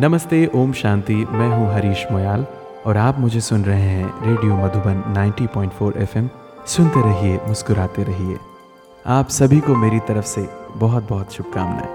नमस्ते, ओम शांति। मैं हूँ हरीश मोयाल और आप मुझे सुन रहे हैं रेडियो मधुबन 90.4 एफएम। सुनते रहिए, मुस्कुराते रहिए। आप सभी को मेरी तरफ़ से बहुत बहुत शुभकामनाएँ।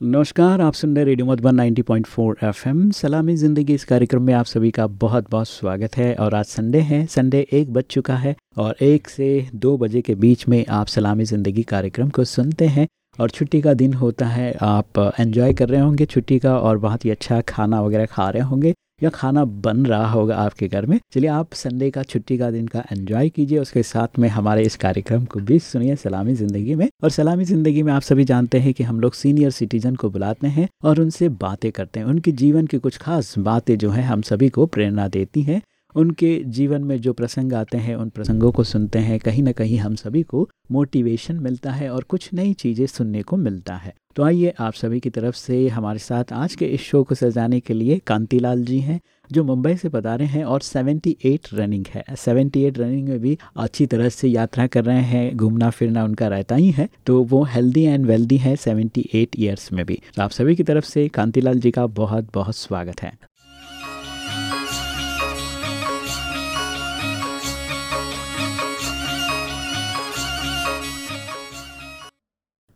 नमस्कार, आप सुन रहे हैं रेडियो मधुबन 90.4 एफएम। सलामी ज़िंदगी इस कार्यक्रम में आप सभी का बहुत बहुत स्वागत है और आज संडे है। संडे एक बज चुका है और एक से दो बजे के बीच में आप सलामी ज़िंदगी कार्यक्रम को सुनते हैं। और छुट्टी का दिन होता है, आप एंजॉय कर रहे होंगे छुट्टी का और बहुत ही अच्छा खाना वगैरह खा रहे होंगे या खाना बन रहा होगा आपके घर में। चलिए आप संडे का छुट्टी का दिन का एंजॉय कीजिए, उसके साथ में हमारे इस कार्यक्रम को भी सुनिए सलामी ज़िंदगी में। और सलामी ज़िंदगी में आप सभी जानते हैं कि हम लोग सीनियर सिटीजन को बुलाते हैं और उनसे बातें करते हैं, उनके जीवन की कुछ खास बातें जो है हम सभी को प्रेरणा देती हैं। उनके जीवन में जो प्रसंग आते हैं, उन प्रसंगों को सुनते हैं, कहीं ना कहीं हम सभी को मोटिवेशन मिलता है और कुछ नई चीज़ें सुनने को मिलता है। तो आइए आप सभी की तरफ़ से हमारे साथ आज के इस शो को सजाने के लिए कांतीलाल जी हैं, जो मुंबई से बता रहे हैं और 78 रनिंग है। 78 रनिंग में भी अच्छी तरह से यात्रा कर रहे हैं, घूमना फिरना उनका रहता ही है तो वो हेल्दी एंड वेल्दी है 78 ईयर्स में भी। तो आप सभी की तरफ़ से कांतीलाल जी का बहुत बहुत स्वागत है।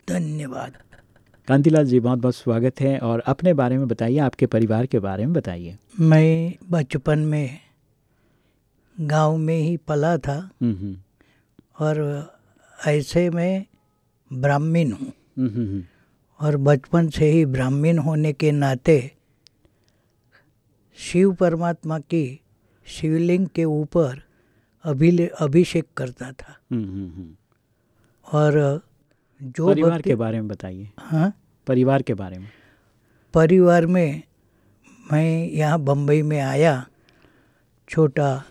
धन्यवाद। कांतिलाल जी बहुत बहुत स्वागत है और अपने बारे में बताइए आपके परिवार के बारे में बताइए। मैं बचपन में गाँव में ही पला था हम्म, हम्म, और ऐसे में ब्राह्मीण हूँ। हम्म, और बचपन से ही ब्राह्मीण होने के नाते शिव परमात्मा की शिवलिंग के ऊपर अभिले अभिषेक करता था। और जो परिवार के बारे में बताइए। हाँ? परिवार के बारे में। परिवार में मैं यहाँ बम्बई में आया छोटा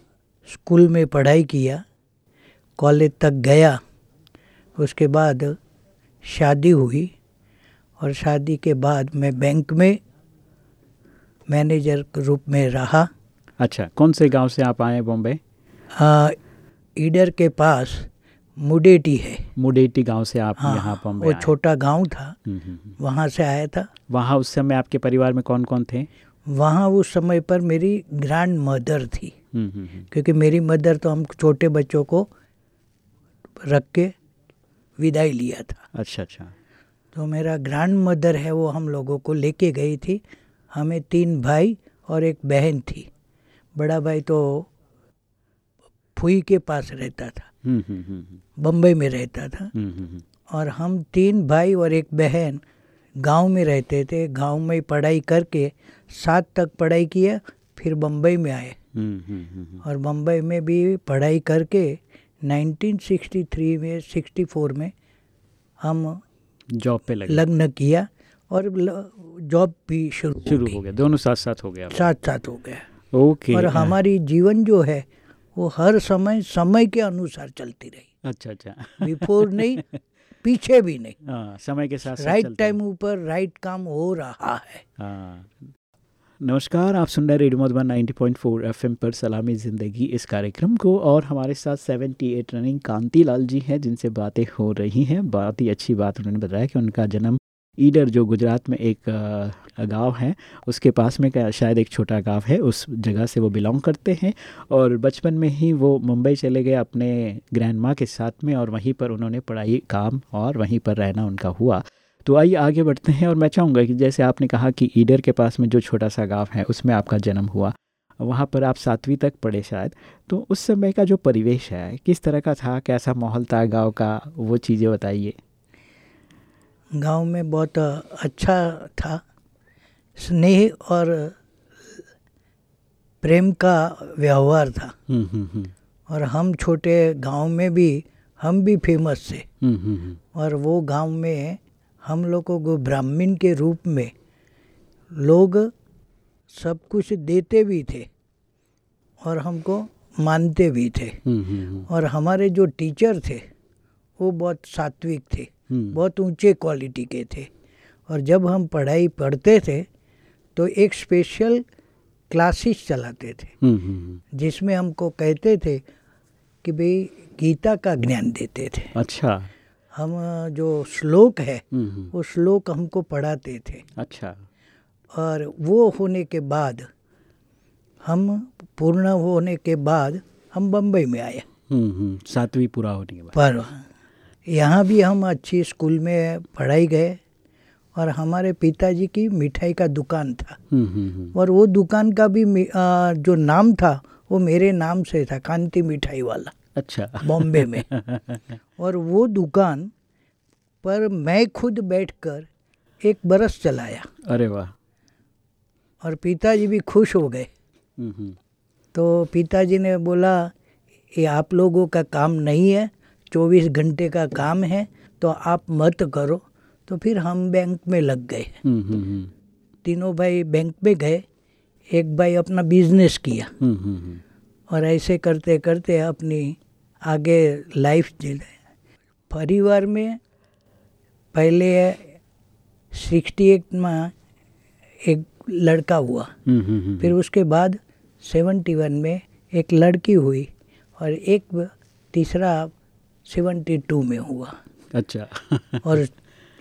स्कूल में पढ़ाई किया कॉलेज तक गया उसके बाद शादी हुई और शादी के बाद मैं बैंक में मैनेजर के रूप में रहा। अच्छा कौन से गाँव से आप आए बॉम्बे? ईडर के पास मुडेटी है। मुडेटी गाँव से आप हाँ यहाँ बॉम्बे वो छोटा गाँव था। हम्म, हम्म, हम्म। वहाँ से आया था। वहाँ उस समय आपके परिवार में कौन कौन थे? वहाँ उस समय पर मेरी ग्रैंड मदर थी। क्योंकि मेरी मदर तो हम छोटे बच्चों को रख के विदाई लिया था। अच्छा अच्छा। तो मेरा ग्रैंड मदर है वो हम लोगों को लेके गई थी। हमें तीन भाई और एक बहन थी। बड़ा भाई तो फुई के पास रहता था। हम्म, हम्म, हम्म, हम्म, बम्बई में रहता था। और हम तीन भाई और एक बहन गाँव में रहते थे। गाँव में पढ़ाई करके सात तक पढ़ाई किया फिर बम्बई में आए। और बम्बई में भी पढ़ाई करके 1963 में 64 में हम जॉब पे लगे। लग्न किया और जॉब भी शुरू शुरू हो गया। दोनों साथ साथ हो गया। साथ साथ हो गया। ओके। और हमारी जीवन जो है वो हर समय समय के अनुसार चलती रही। अच्छा अच्छा। बिफोर नहीं पीछे भी नहीं। हाँ समय के साथ राइट टाइम ऊपर राइट काम हो रहा है। हाँ। नमस्कार आप सुन रहे रेडियो मधुबन 90.4 एफएम पर सलामी ज़िंदगी इस कार्यक्रम को और हमारे साथ 78 रनिंग कांति लाल जी हैं जिनसे बातें हो रही हैं। बहुत ही अच्छी बात उन्होंने बताया कि उनका जन्म ईडर, जो गुजरात में एक गाँव है, उसके पास में शायद एक छोटा गाँव है, उस जगह से वो बिलोंग करते हैं और बचपन में ही वो मुंबई चले गए अपने ग्रैंड माँ के साथ में और वहीं पर उन्होंने पढ़ाई, काम और वहीं पर रहना उनका हुआ। तो आइए आगे बढ़ते हैं और मैं चाहूँगा कि जैसे आपने कहा कि ईडर के पास में जो छोटा सा गाँव है, उसमें आपका जन्म हुआ, वहाँ पर आप सातवीं तक पढ़े शायद। तो उस समय का जो परिवेश है, किस तरह का था, कैसा माहौल था गाँव का, वो चीज़ें बताइए। गाँव में बहुत अच्छा था। स्नेह और प्रेम का व्यवहार था। हम्म हम्म हम्म। और हम छोटे गाँव में भी हम भी फ़ेमस थे। और वो गाँव में हम लोगों को ब्राह्मण के रूप में लोग सब कुछ देते भी थे और हमको मानते भी थे। और हमारे जो टीचर थे वो बहुत सात्विक थे। बहुत ऊँचे क्वालिटी के थे। और जब हम पढ़ाई पढ़ते थे तो एक स्पेशल क्लासेस चलाते थे। हम्म, हम्म, हम्म। जिसमें हमको कहते थे कि भाई गीता का ज्ञान देते थे। अच्छा। हम जो श्लोक है हम्म, हम्म, वो श्लोक हमको पढ़ाते थे। अच्छा। और वो होने के बाद हम पूर्ण होने के बाद हम बम्बई में आए। हम्म हम्म सातवीं पूरा होने के बाद। पर यहाँ भी हम अच्छी स्कूल में पढ़ाई गए और हमारे पिताजी की मिठाई का दुकान था। हम्म हम्म हम्म। और वो दुकान का भी आ, जो नाम था वो मेरे नाम से था कांति मिठाई वाला। अच्छा। बॉम्बे में। और वो दुकान पर मैं खुद बैठकर एक बरस चलाया। अरे वाह। और पिताजी भी खुश हो गए। तो पिताजी ने बोला ये आप लोगों का काम नहीं है चौबीस घंटे का काम है तो आप मत करो। तो फिर हम बैंक में लग गए। हम्म हम्म हम्म। तीनों भाई बैंक में गए। एक भाई अपना बिज़नेस किया। और ऐसे करते करते अपनी आगे लाइफ जी परिवार में पहले सिक्सटी एट में एक लड़का हुआ। फिर उसके बाद सेवेंटी वन में एक लड़की हुई। और एक तीसरा सेवेंटी टू में हुआ। अच्छा। और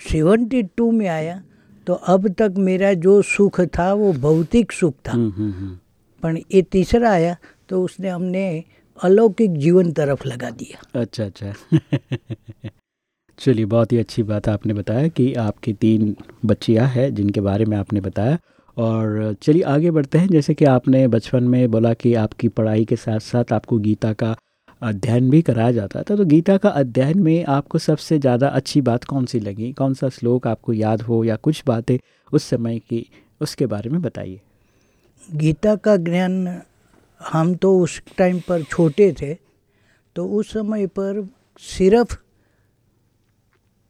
सेवेंटी टू में आया तो अब तक मेरा जो सुख था वो भौतिक सुख था। हम्म हम्म हम्म। पर ये तीसरा आया तो उसने हमने अलौकिक जीवन तरफ़ लगा दिया। अच्छा अच्छा। चलिए बहुत ही अच्छी बात आपने बताया कि आपकी तीन बच्चियाँ हैं जिनके बारे में आपने बताया। और चलिए आगे बढ़ते हैं। जैसे कि आपने बचपन में बोला कि आपकी पढ़ाई के साथ साथ आपको गीता का अध्ययन भी कराया जाता था। तो गीता का अध्ययन में आपको सबसे ज़्यादा अच्छी बात कौन सी लगी? कौन सा श्लोक आपको याद हो या कुछ बातें उस समय की? उसके बारे में बताइए। गीता का ज्ञान हम तो उस टाइम पर छोटे थे तो उस समय पर सिर्फ़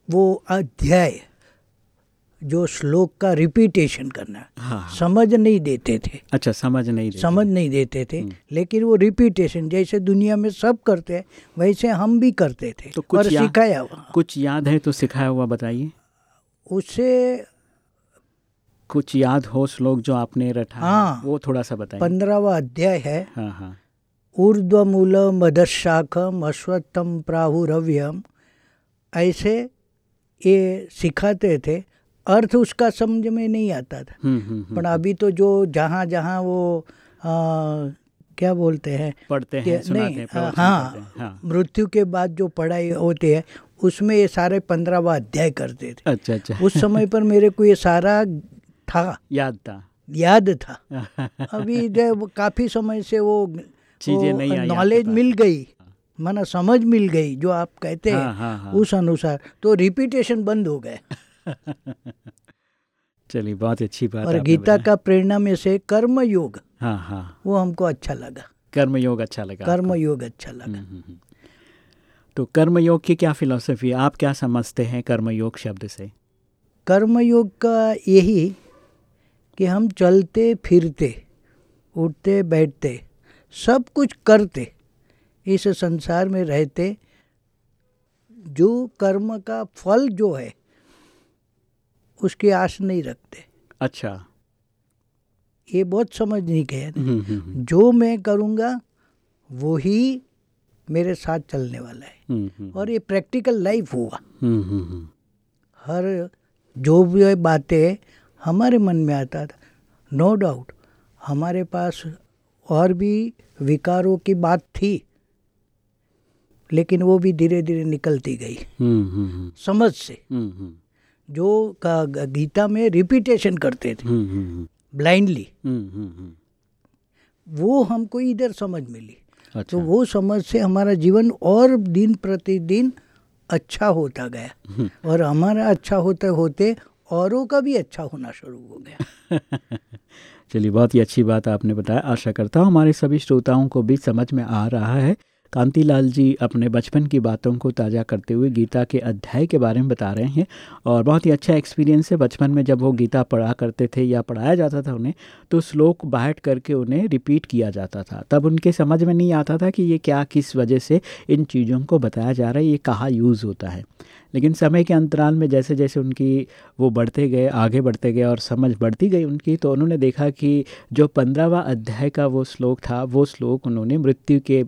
वो अध्याय जो श्लोक का रिपीटेशन करना। हाँ। समझ नहीं देते थे। अच्छा समझ नहीं देते। समझ नहीं देते थे। लेकिन वो रिपीटेशन जैसे दुनिया में सब करते हैं वैसे हम भी करते थे तो कुछ और या- सिखाया हुआ। कुछ याद है तो सिखाया हुआ बताइए। उसे कुछ याद हो श्लोक जो आपने रटा हाँ। वो थोड़ा सा बताइए। पंद्रहवा अध्याय है। हाँ हाँ। ऊर्ध्वमूल मदशाखम अश्वत्थम प्राहुरव्यम। ऐसे ये सिखाते थे अर्थ उसका समझ में नहीं आता था। हम्म हम्म हम्म। पर अभी तो जो जहाँ जहाँ वो आ, क्या बोलते हैं? पढ़ते हैं सुनाते नहीं हैं करते हाँ हाँ मृत्यु के बाद जो पढ़ाई होती है उसमें ये सारे पंद्रहवा अध्याय करते थे। अच्छा अच्छा। उस समय पर मेरे को ये सारा था। याद था। याद था। अभी जब काफ़ी समय से वो चीज़ें नहीं नॉलेज मिल गई माना समझ मिल गई जो आप कहते हाँ, हैं हाँ, हाँ। उस अनुसार। तो रिपीटेशन बंद हो गए। चलिए बहुत अच्छी बात और गीता का प्रेरणा में से कर्म योग हाँ हाँ। वो हमको अच्छा लगा। कर्म योग अच्छा लगा कर्म योग अच्छा लगा। हम्म, हम्म, हम्म। तो कर्म योग की क्या फिलॉसफी आप क्या समझते हैं कर्म योग शब्द से? कर्म योग का यही कि हम चलते फिरते उठते बैठते सब कुछ करते इस संसार में रहते जो कर्म का फल जो है उसकी आश नहीं रखते। अच्छा। ये बहुत समझ नहीं गया। हम्म, हम्म, हम्म, जो मैं करूँगा वो ही मेरे साथ चलने वाला है। हम्म, हम्म, और ये प्रैक्टिकल लाइफ हुआ हम्म, हम्म, हम्म। हर जो भी बातें हमारे मन में आता था। नो डाउट हमारे पास और भी विकारों की बात थी लेकिन वो भी धीरे धीरे निकलती गई। हम्म, हम्म, हम्म, समझ से। हम्म, हम्म, जो का गीता में रिपीटेशन करते थे। ब्लाइंडली हम्म, हम्म, हम्म। वो हमको इधर समझ मिली। अच्छा। तो वो समझ से हमारा जीवन और दिन प्रतिदिन अच्छा होता गया। और हमारा अच्छा होते होते औरों का भी अच्छा होना शुरू हो गया। चलिए बहुत ही अच्छी बात आपने बताया। आशा करता हूँ हमारे सभी श्रोताओं को भी समझ में आ रहा है। कांतिलाल जी अपने बचपन की बातों को ताज़ा करते हुए गीता के अध्याय के बारे में बता रहे हैं और बहुत ही अच्छा एक्सपीरियंस है बचपन में जब वो गीता पढ़ा करते थे या पढ़ाया जाता था उन्हें तो श्लोक बैठ करके उन्हें रिपीट किया जाता था। तब उनके समझ में नहीं आता था कि ये क्या किस वजह से इन चीज़ों को बताया जा रहा है, ये कहाँ यूज़ होता है। लेकिन समय के अंतराल में जैसे जैसे उनकी वो बढ़ते गए, आगे बढ़ते गए और समझ बढ़ती गई उनकी तो उन्होंने देखा कि जो पंद्रहवा अध्याय का वो श्लोक था, वो श्लोक उन्होंने मृत्यु के,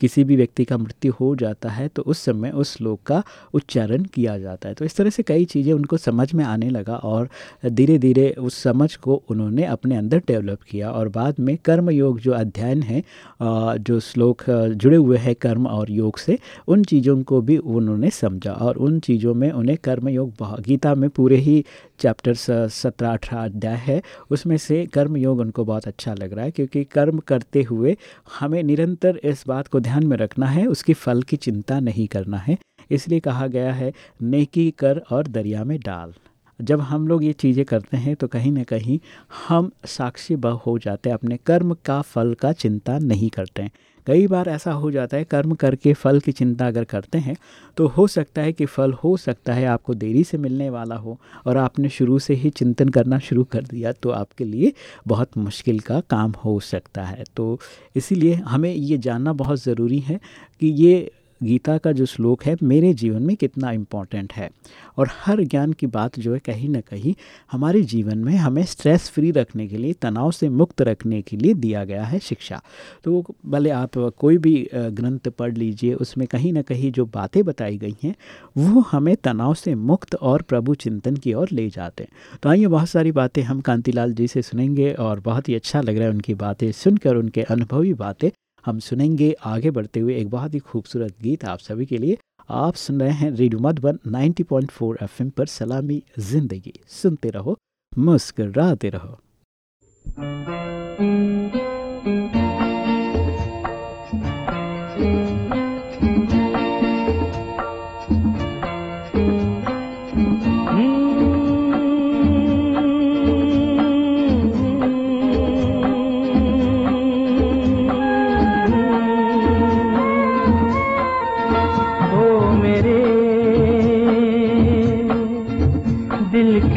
किसी भी व्यक्ति का मृत्यु हो जाता है तो उस समय उस श्लोक का उच्चारण किया जाता है। तो इस तरह से कई चीज़ें उनको समझ में आने लगा और धीरे धीरे उस समझ को उन्होंने अपने अंदर डेवलप किया और बाद में कर्म योग जो अध्ययन है जो श्लोक जुड़े हुए हैं कर्म और योग से, उन चीज़ों को भी उन्होंने समझा और उन चीज़ों में, उन्हें कर्मयोग गीता में पूरे ही चैप्टर सत्रह, अठारह अध्याय है, उसमें से कर्मयोग उनको बहुत अच्छा लग रहा है, क्योंकि कर्म करते हुए हमें निरंतर इस बात को ध्यान में रखना है, उसकी फल की चिंता नहीं करना है, इसलिए कहा गया है, नेकी कर और दरिया में डाल। जब हम लोग ये चीज़ें करते हैं तो कहीं ना कहीं हम साक्षी ब हो जाते हैं, अपने कर्म का, फल का चिंता नहीं करते हैं। कई बार ऐसा हो जाता है, कर्म करके फल की चिंता अगर करते हैं तो हो सकता है कि फल हो सकता है आपको देरी से मिलने वाला हो और आपने शुरू से ही चिंतन करना शुरू कर दिया तो आपके लिए बहुत मुश्किल का काम हो सकता है। तो इसीलिए हमें ये जानना बहुत ज़रूरी है कि ये गीता का जो श्लोक है, मेरे जीवन में कितना इंपॉर्टेंट है। और हर ज्ञान की बात जो है, कहीं ना कहीं हमारे जीवन में हमें स्ट्रेस फ्री रखने के लिए, तनाव से मुक्त रखने के लिए दिया गया है शिक्षा। तो भले आप कोई भी ग्रंथ पढ़ लीजिए, उसमें कहीं ना कहीं जो बातें बताई गई हैं, वो हमें तनाव से मुक्त और प्रभु चिंतन की ओर ले जाते हैं। तो आइए, बहुत सारी बातें हम कांतिलाल जी से सुनेंगे और बहुत ही अच्छा लग रहा है उनकी बातें सुनकर, उनके अनुभवी बातें। हम सुनेंगे आगे बढ़ते हुए एक बहुत ही खूबसूरत गीत आप सभी के लिए। आप सुन रहे हैं रेडियो मधुबन 90.4 एफएम पर सलामी ज़िंदगी। सुनते रहो, मुस्कराते रहो।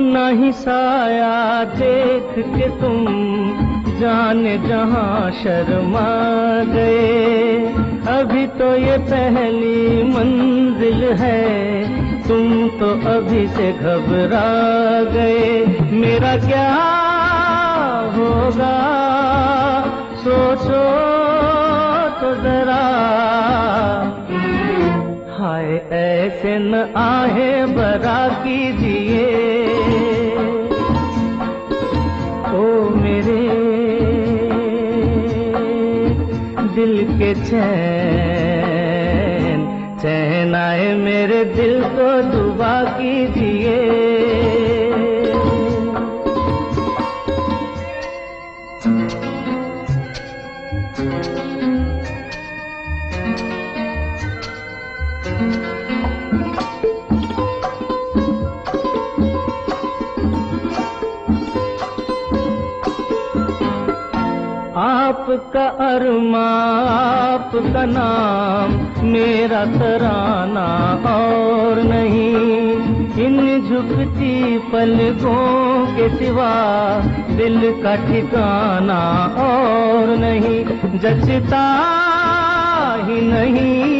ही साया, देख के तुम जाने जहाँ शर्मा गए। अभी तो ये पहली मंजिल है, तुम तो अभी से घबरा गए। मेरा क्या होगा? सोचो तो जरा। हाय, ऐसे न आहे बरा कीजिए। के चैन चैन आए मेरे दिल को दुबा कीजिए। आपका अरमा आपका नाम मेरा तराना और नहीं। इन झुकती पलकों के सिवा दिल का ठिकाना और नहीं। जचता ही नहीं।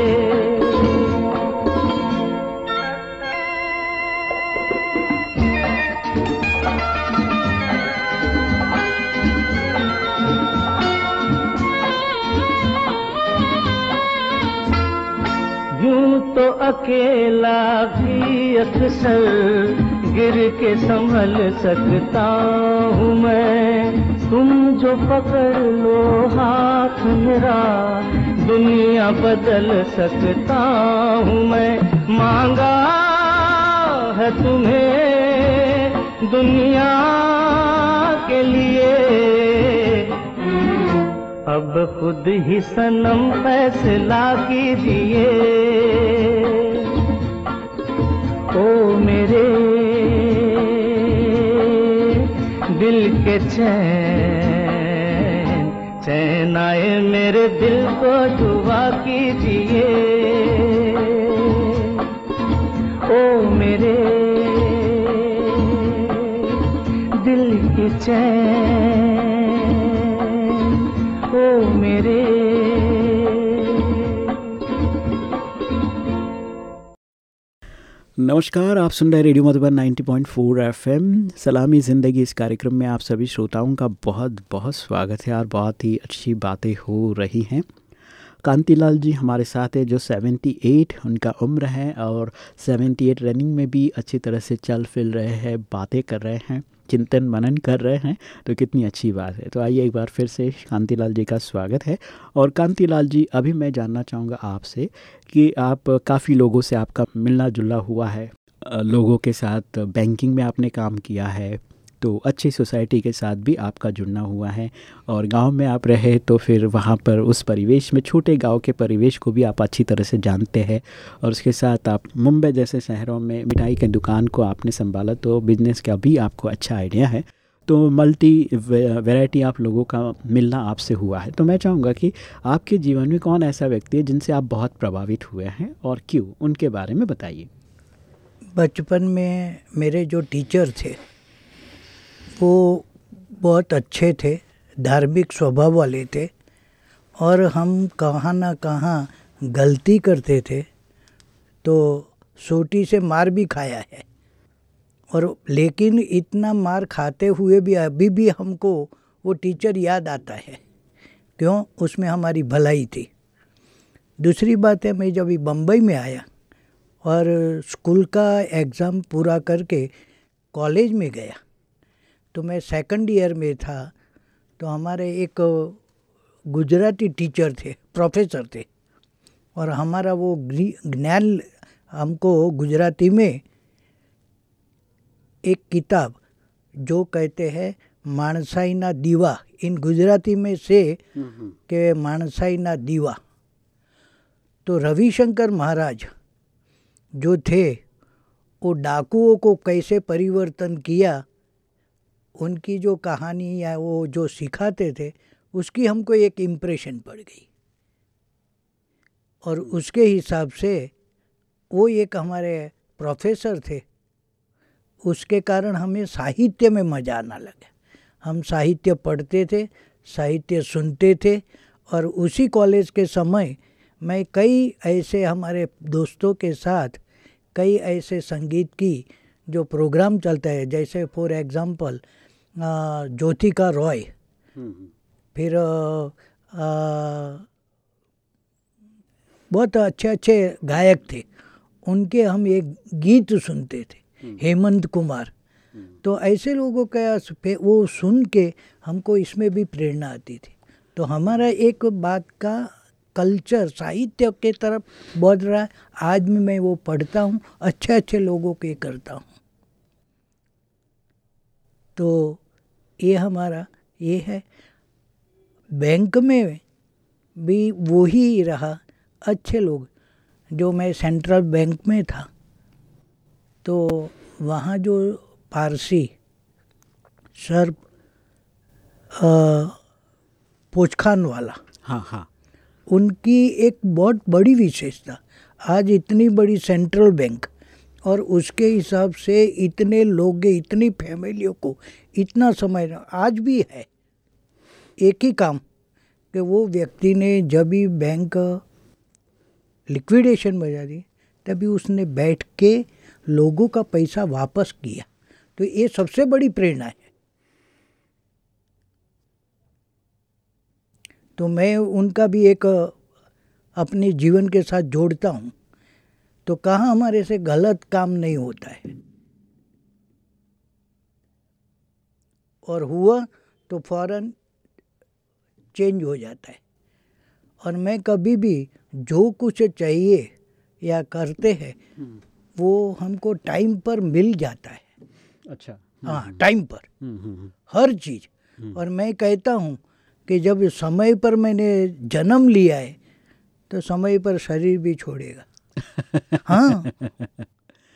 अकेला भी अक्सर गिर के संभल सकता हूँ मैं। तुम जो पकड़ लो हाथ मेरा, दुनिया बदल सकता हूँ मैं। मांगा है तुम्हें दुनिया के लिए। अब खुद ही सनम फैसला कीजिए। ओ मेरे दिल के चैन चैन आए मेरे दिल को दुआ कीजिए। ओ मेरे दिल के चैन, ओ मेरे नमस्कार, आप सुन रहे रेडियो मधुबन 90.4 एफएम। सलामी ज़िंदगी इस कार्यक्रम में आप सभी श्रोताओं का बहुत बहुत स्वागत है और बहुत ही अच्छी बातें हो रही हैं। कांतिलाल जी हमारे साथ है, जो 78 उनका उम्र है और 78 रनिंग में भी अच्छी तरह से चल फिर रहे हैं, बातें कर रहे हैं। चिंतन मनन कर रहे हैं तो कितनी अच्छी बात है। तो आइए एक बार फिर से कांतिलाल जी का स्वागत है। और कांतिलाल जी, अभी मैं जानना चाहूँगा आपसे कि आप काफ़ी लोगों से आपका मिलना जुलना हुआ है। लोगों के साथ बैंकिंग में आपने काम किया है तो अच्छी सोसाइटी के साथ भी आपका जुड़ना हुआ है। और गाँव में आप रहे तो फिर वहाँ पर उस परिवेश में, छोटे गाँव के परिवेश को भी आप अच्छी तरह से जानते हैं। और उसके साथ आप मुंबई जैसे शहरों में मिठाई के दुकान को आपने संभाला तो बिज़नेस का भी आपको अच्छा आइडिया है। तो मल्टी वैरायटी आप लोगों का मिलना आपसे हुआ है। तो मैं चाहूँगा कि आपके जीवन में कौन ऐसा व्यक्ति है जिनसे आप बहुत प्रभावित हुए हैं और क्यों? उनके बारे में बताइए। बचपन में मेरे जो टीचर थे वो बहुत अच्छे थे, धार्मिक स्वभाव वाले थे और हम कहाँ ना कहाँ गलती करते थे तो सोटी से मार भी खाया है। और लेकिन इतना मार खाते हुए भी अभी भी हमको वो टीचर याद आता है, क्यों? उसमें हमारी भलाई थी। दूसरी बात है, मैं जब बम्बई में आया और स्कूल का एग्ज़ाम पूरा करके कॉलेज में गया तो मैं सेकंड ईयर में था तो हमारे एक गुजराती टीचर थे प्रोफेसर थे। और हमारा वो ज्ञान हमको गुजराती में एक किताब जो कहते हैं मानसाई ना दीवा इन गुजराती में से के मानसाई ना दीवा। तो रविशंकर महाराज जो थे वो डाकुओं को कैसे परिवर्तन किया उनकी जो कहानी या वो जो सिखाते थे, उसकी हमको एक इम्प्रेशन पड़ गई। और उसके हिसाब से वो एक हमारे प्रोफेसर थे। उसके कारण हमें साहित्य में मज़ा आना लगा। हम साहित्य पढ़ते थे, साहित्य सुनते थे और उसी कॉलेज के समय मैं कई ऐसे हमारे दोस्तों के साथ कई ऐसे संगीत की जो प्रोग्राम चलता है, जैसे फॉर एग्ज़ाम्पल ज्योतिका रॉय। फिर बहुत अच्छे अच्छे गायक थे। उनके हम एक गीत सुनते थे हेमंत कुमार। तो ऐसे लोगों का वो सुन के हमको इसमें भी प्रेरणा आती थी। तो हमारा एक बात का कल्चर साहित्य के तरफ़ बढ़ रहा है। आज भी मैं वो पढ़ता हूँ अच्छे अच्छे लोगों के करता हूँ। तो ये हमारा ये है। बैंक में भी वो ही रहा अच्छे लोग जो मैं सेंट्रल बैंक में था। तो वहाँ जो पारसी सर पोचखान वाला हाँ हाँ। उनकी एक बहुत बड़ी विशेषता आज इतनी बड़ी सेंट्रल बैंक और उसके हिसाब से इतने लोग, इतनी फैमिलियों को इतना समय आज भी है। एक ही काम कि वो व्यक्ति ने जब भी बैंक लिक्विडेशन बजा दी तभी उसने बैठ के लोगों का पैसा वापस किया। तो ये सबसे बड़ी प्रेरणा है। तो मैं उनका भी एक अपने जीवन के साथ जोड़ता हूँ। तो कहाँ हमारे से गलत काम नहीं होता है? और हुआ तो फ़ौरन चेंज हो जाता है। और मैं कभी भी जो कुछ चाहिए या करते हैं वो हमको टाइम पर मिल जाता है। अच्छा। हाँ टाइम पर। हम्म, हम्म, हम्म, हर चीज़। और मैं कहता हूँ कि जब समय पर मैंने जन्म लिया है तो समय पर शरीर भी छोड़ेगा। हाँ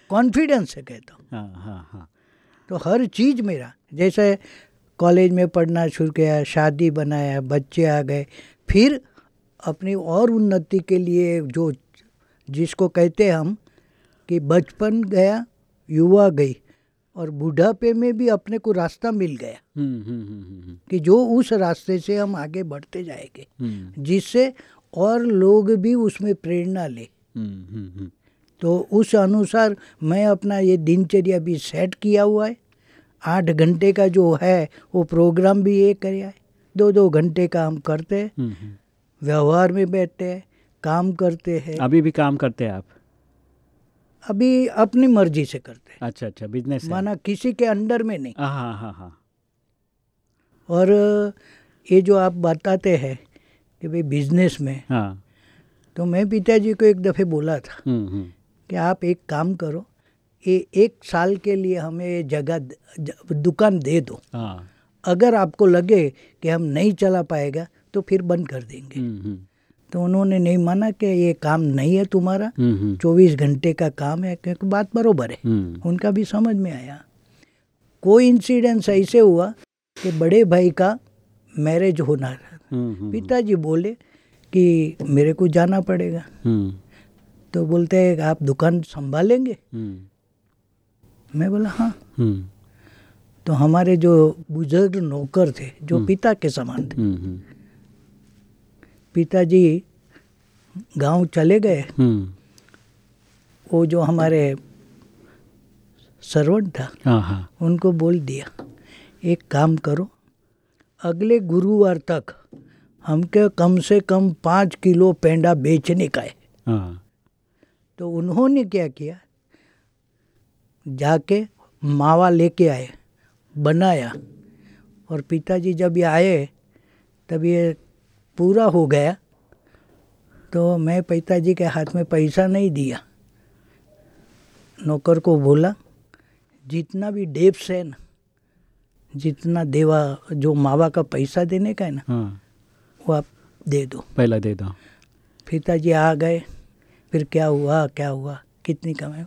कॉन्फिडेंस से कहता हूँ। हाँ हाँ हाँ। तो हर चीज़ मेरा जैसे कॉलेज में पढ़ना शुरू किया शादी बनाया बच्चे आ गए फिर अपनी और उन्नति के लिए जो जिसको कहते हैं हम कि बचपन गया युवा गई और बुढ़ापे में भी अपने को रास्ता मिल गया हम्म, हम्म, हम्म, कि जो उस रास्ते से हम आगे बढ़ते जाएँगे हम्म, जिससे और लोग भी उसमें प्रेरणा ले। तो उस अनुसार मैं अपना ये दिनचर्या भी सेट किया हुआ है। आठ घंटे का जो है वो प्रोग्राम भी ये कराया है दो दो घंटे का हम करते हैं। हम्म, हम्म। व्यवहार में बैठते हैं काम करते हैं। अभी भी काम करते हैं आप? अभी अपनी मर्ज़ी से करते हैं। अच्छा अच्छा बिज़नेस माना किसी के अंडर में नहीं। हाँ हाँ हाँ हाँ। और ये जो आप बताते हैं कि भाई बिज़नेस में हाँ। तो मैं पिताजी को एक दफ़े बोला था हम्म, हम्म, कि आप एक काम करो ये एक साल के लिए हमें ये जगह दुकान दे दो। हाँ। अगर आपको लगे कि हम नहीं चला पाएगा तो फिर बंद कर देंगे। हम्म, तो उन्होंने नहीं माना कि ये काम नहीं है तुम्हारा। चौबीस घंटे का काम है क्योंकि बात बरोबर है। उनका भी समझ में आया। कोई इंसिडेंस ऐसे हुआ कि बड़े भाई का मैरिज होना था। पिताजी बोले कि मेरे को जाना पड़ेगा। हम्म, तो बोलते हैं आप दुकान संभालेंगे? हम्म, मैं बोला हाँ। हम्म, तो हमारे जो बुज़ुर्ग नौकर थे जो पिता के समान थे पिताजी गाँव चले गए। वो जो हमारे सर्वेंट था हाँ हाँ। उनको बोल दिया एक काम करो अगले गुरुवार तक हमके कम से कम पाँच किलो पेंडा बेचने का है। हाँ। तो उन्होंने क्या किया? जाके मावा लेके आए बनाया। और पिताजी जब ये आए तब ये पूरा हो गया। तो मैं पिताजी के हाथ में पैसा नहीं दिया। नौकर को बोला जितना भी डेप्स है ना जितना देवा जो मावा का पैसा देने का है ना हाँ। वो आप दे दो। पहला दे दो। पिताजी आ गए फिर क्या हुआ क्या हुआ कितनी कमाई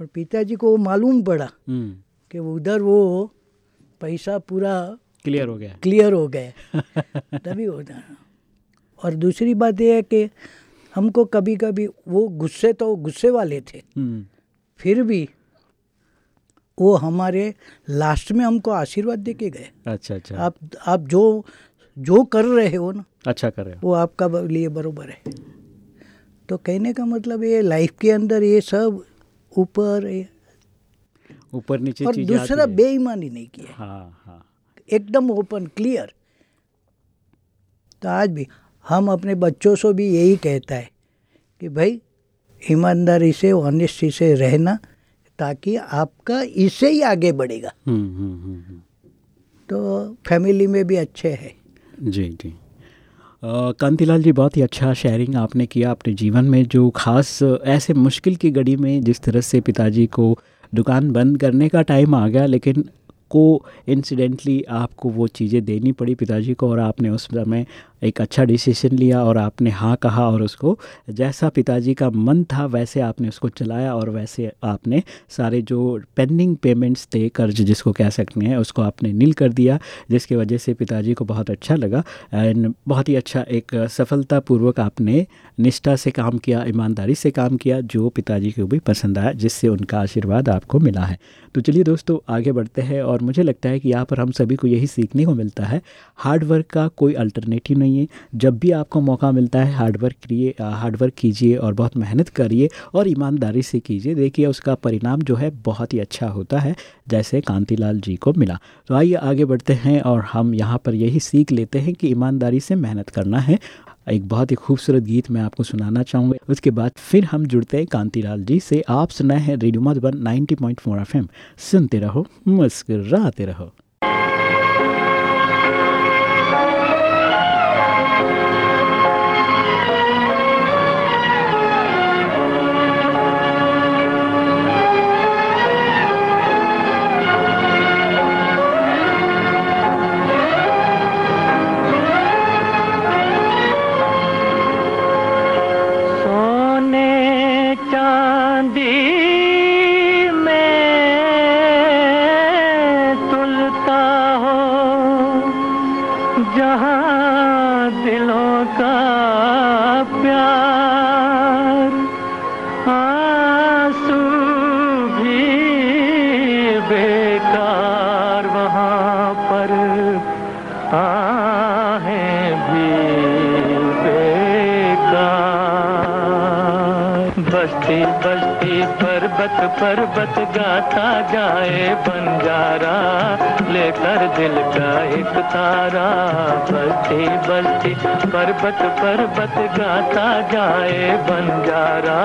पर पिताजी को वो मालूम पड़ा हम्म, कि उधर वो पैसा पूरा क्लियर हो गया। क्लियर हो गया। तभी होता है और दूसरी बात यह है कि हमको कभी कभी वो गुस्से तो गुस्से वाले थे। हम्म, फिर भी वो हमारे लास्ट में हमको आशीर्वाद दे के गए। अच्छा अच्छा। आप आप जो जो कर रहे हो ना अच्छा कर रहे हो। वो आपका लिए बरोबर है। तो कहने का मतलब ये लाइफ के अंदर ये सब ऊपर ऊपर नीचे और दूसरा। बेईमानी नहीं किया। हाँ हाँ। एकदम ओपन क्लियर तो आज भी हम अपने बच्चों से भी यही कहता है कि भाई ईमानदारी से ऑनेस्टी से रहना ताकि आपका इससे ही आगे बढ़ेगा। हम्म, हम्म, हम्म। तो फैमिली में भी अच्छे है। जी जी। कांतिलाल जी, बहुत ही अच्छा शेयरिंग आपने किया अपने जीवन में, जो खास ऐसे मुश्किल की घड़ी में जिस तरह से पिताजी को दुकान बंद करने का टाइम आ गया, लेकिन को इंसिडेंटली आपको वो चीज़ें देनी पड़ी पिताजी को और आपने उस समय एक अच्छा डिसीज़न लिया और आपने हाँ कहा और उसको जैसा पिताजी का मन था वैसे आपने उसको चलाया और वैसे आपने सारे जो पेंडिंग पेमेंट्स थे, कर्ज जिसको कह सकते हैं, उसको आपने नील कर दिया, जिसकी वजह से पिताजी को बहुत अच्छा लगा एंड बहुत ही अच्छा एक सफलतापूर्वक आपने निष्ठा से काम किया, ईमानदारी से काम किया, जो पिताजी को भी पसंद आया, जिससे उनका आशीर्वाद आपको मिला है। तो चलिए दोस्तों, आगे बढ़ते हैं और मुझे लगता है कि यहाँ पर हम सभी को यही सीखने को मिलता है हार्डवर्क का कोई अल्टरनेटिव नहीं है। जब भी आपको मौका मिलता है हार्डवर्क करिए हार्ड वर्क कीजिए और बहुत मेहनत करिए और ईमानदारी से कीजिए। देखिए, उसका परिणाम जो है बहुत ही अच्छा होता है, जैसे कांतिलाल जी को मिला। तो आइए आगे बढ़ते हैं और हम यहाँ पर यही सीख लेते हैं कि ईमानदारी से मेहनत करना है। एक बहुत ही खूबसूरत गीत मैं आपको सुनाना चाहूँगा। उसके बाद फिर हम जुड़ते हैं कांतिलाल जी से। आप सुनाए हैं रेडियो मधुबन 90.4 एफएम सुनते रहो, मुस्कुराते रहो। पर्वत पर्वत गाता जाए बंजारा, लेकर दिल का एक तारा। बस्ती बस्ती पर्वत पर्वत गाता जाए बंजारा,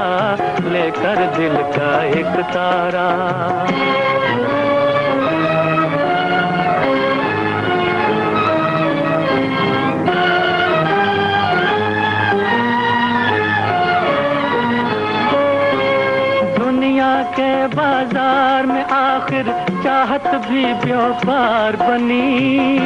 लेकर दिल का एक तारा। चाहत भी व्यापार बनी।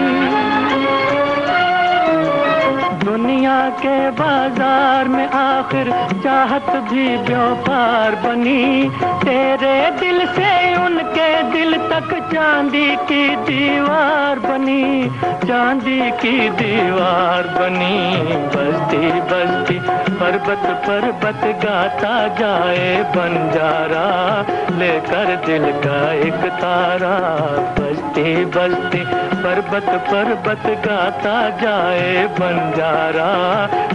दुनिया के बाज़ार में आखिर चाहत भी व्यापार बनी। तेरे दिल से उनके दिल तक चांदी की दीवार बनी, चांदी की दीवार बनी। बस्ती बस्ती पर्वत पर्वत गाता जाए बंजारा। लेकर दिल का एक तारा। बस्ती बस्ती पर्वत पर्वत गाता जाए बंजारा।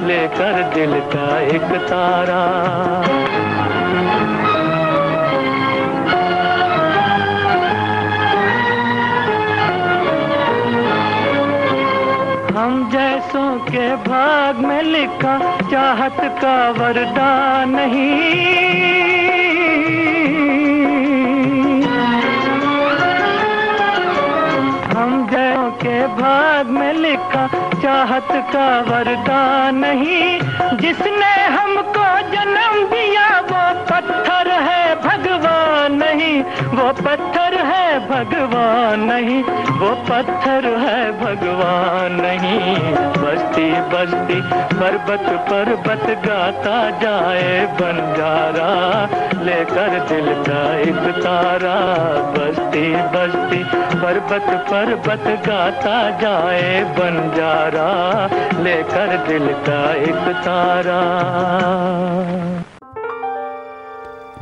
लेकर दिल का एक तारा। जैसों के भाग में लिखा, चाहत का वरदान नहीं। हम जैसों के भाग में लिखा, चाहत का वरदान नहीं। जिसने हमको जन्म दिया वो पत्थर है भगवान नहीं, वो पत्थर है भगवान नहीं। बस्ती बस्ती, पर्वत पर्वत गाता जाए बंजारा, लेकर दिल का एक तारा। बस्ती बस्ती, पर्वत पर्वत गाता जाए बंजारा, लेकर दिल का एक तारा।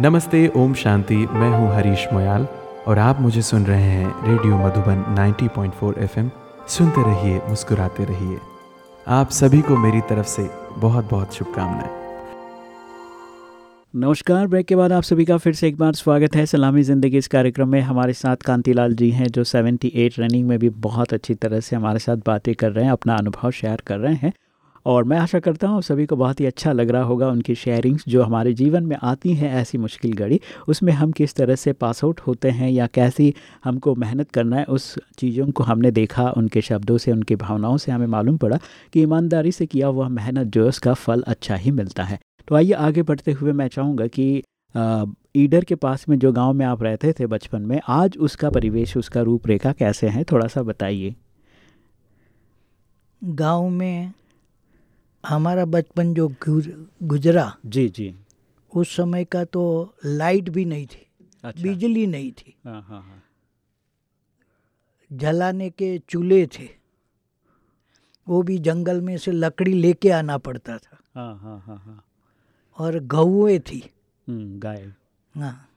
नमस्ते, ओम शांति। मैं हूँ हरीश मोयाल और आप मुझे सुन रहे हैं रेडियो मधुबन 90.4 एफएम। सुनते रहिए, मुस्कुराते रहिए। आप सभी को मेरी तरफ़ से बहुत बहुत शुभकामनाएँ। नमस्कार, ब्रेक के बाद आप सभी का फिर से एक बार स्वागत है सलामी ज़िंदगी इस कार्यक्रम में। हमारे साथ कांतिलाल जी हैं, जो 78 रनिंग में भी बहुत अच्छी तरह से हमारे साथ बातें कर रहे हैं, अपना अनुभव शेयर कर रहे हैं। और मैं आशा करता हूँ सभी को बहुत ही अच्छा लग रहा होगा उनकी शेयरिंग्स जो हमारे जीवन में आती हैं ऐसी मुश्किल घड़ी। उसमें हम किस तरह से पास आउट होते हैं या कैसी हमको मेहनत करना है, उस चीज़ों को हमने देखा, उनके शब्दों से, उनकी भावनाओं से हमें मालूम पड़ा कि ईमानदारी से किया हुआ मेहनत जो है, उसका फल अच्छा ही मिलता है। तो आइए आगे बढ़ते हुए मैं चाहूँगा कि ईडर के पास में जो गाँव में आप रहते थे बचपन में, आज उसका परिवेश, उसका रूपरेखा कैसे है, थोड़ा सा बताइए। गाँव में हमारा बचपन जो गुजरा जी जी। उस समय का तो लाइट भी नहीं थी अच्छा। बिजली नहीं थी। हाँ हाँ हाँ। जलाने के चूल्हे थे वो भी जंगल में से लकड़ी लेके आना पड़ता था। हाँ हाँ हाँ हाँ। और गौएँ थी। हम्म, गाय। हाँ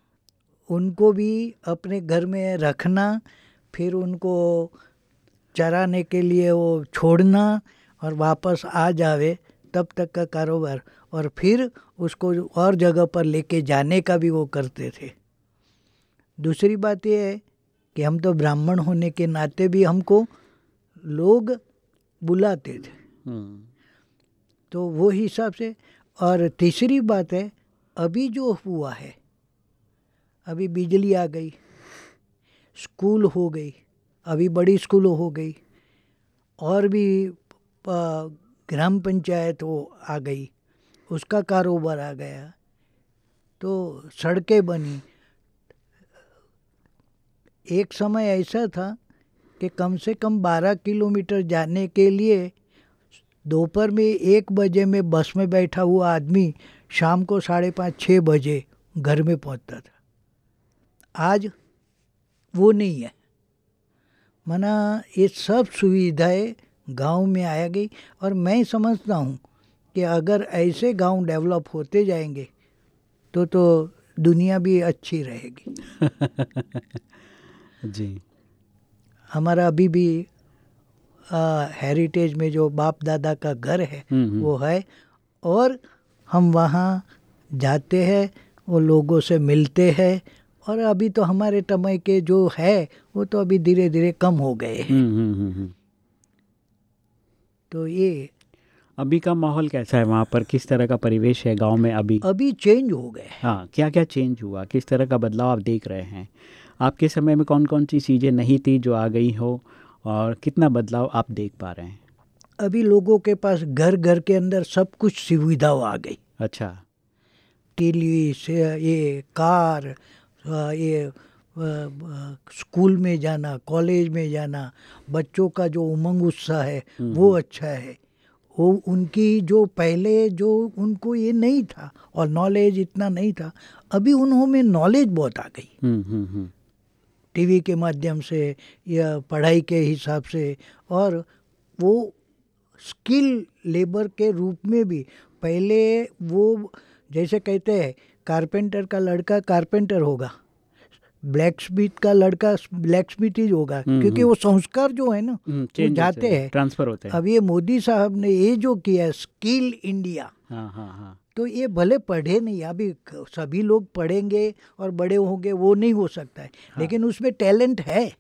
उनको भी अपने घर में रखना फिर उनको चराने के लिए वो छोड़ना और वापस आ जावे तब तक का कारोबार। और फिर उसको और जगह पर लेके जाने का भी वो करते थे। दूसरी बात ये है कि हम तो ब्राह्मण होने के नाते भी हमको लोग बुलाते थे। हम्म, तो वो हिसाब से और तीसरी बात है अभी जो हुआ है अभी बिजली आ गई स्कूल हो गई अभी बड़ी स्कूल हो गई और भी ग्राम पंचायत वो आ गई, उसका कारोबार आ गया तो सड़कें बनी। एक समय ऐसा था कि कम से कम बारह किलोमीटर जाने के लिए दोपहर में एक बजे में बस में बैठा हुआ आदमी शाम को साढ़े पाँच छः बजे घर में पहुँचता था। आज वो नहीं है। मना ये सब सुविधाएँ गाँव में आया गई और मैं समझता हूँ कि अगर ऐसे गाँव डेवलप होते जाएँगे तो तो दुनिया भी अच्छी रहेगी। जी। हमारा अभी भी हेरिटेज में जो बाप दादा का घर है हम्म, हम्म। वो है और हम वहाँ जाते हैं वो लोगों से मिलते हैं और अभी तो हमारे समय के जो है वो तो अभी धीरे धीरे कम हो गए हैं। तो ये अभी का माहौल कैसा है? वहाँ पर किस तरह का परिवेश है गाँव में अभी? अभी चेंज हो गए हाँ। क्या क्या चेंज हुआ? किस तरह का बदलाव आप देख रहे हैं? आपके समय में कौन कौन सी चीज़ें नहीं थी जो आ गई हो? और कितना बदलाव आप देख पा रहे हैं? अभी लोगों के पास घर घर के अंदर सब कुछ सुविधा आ गई। अच्छा। टीली से ये कार ये स्कूल में जाना कॉलेज में जाना बच्चों का जो उमंग उत्साह है वो अच्छा है। वो उनकी जो पहले जो उनको ये नहीं था और नॉलेज इतना नहीं था अभी उन्होंने नॉलेज बहुत आ गई। हम्म हम्म हम्म। टीवी के माध्यम से या पढ़ाई के हिसाब से और वो स्किल लेबर के रूप में भी पहले वो जैसे कहते हैं कारपेंटर का लड़का कारपेंटर होगा। ब्लैक स्मिथ का लड़का ब्लैक स्मिथ ही होगा हम्म, क्योंकि वो संस्कार जो है ना हम्म, वो जाते हैं ट्रांसफ़र होते हैं। अब ये मोदी साहब ने ये जो किया स्किल इंडिया हाँ हाँ हाँ। तो ये भले पढ़े नहीं अभी सभी लोग पढ़ेंगे और बड़े होंगे वो नहीं हो सकता है। हाँ। लेकिन उसमें टैलेंट है।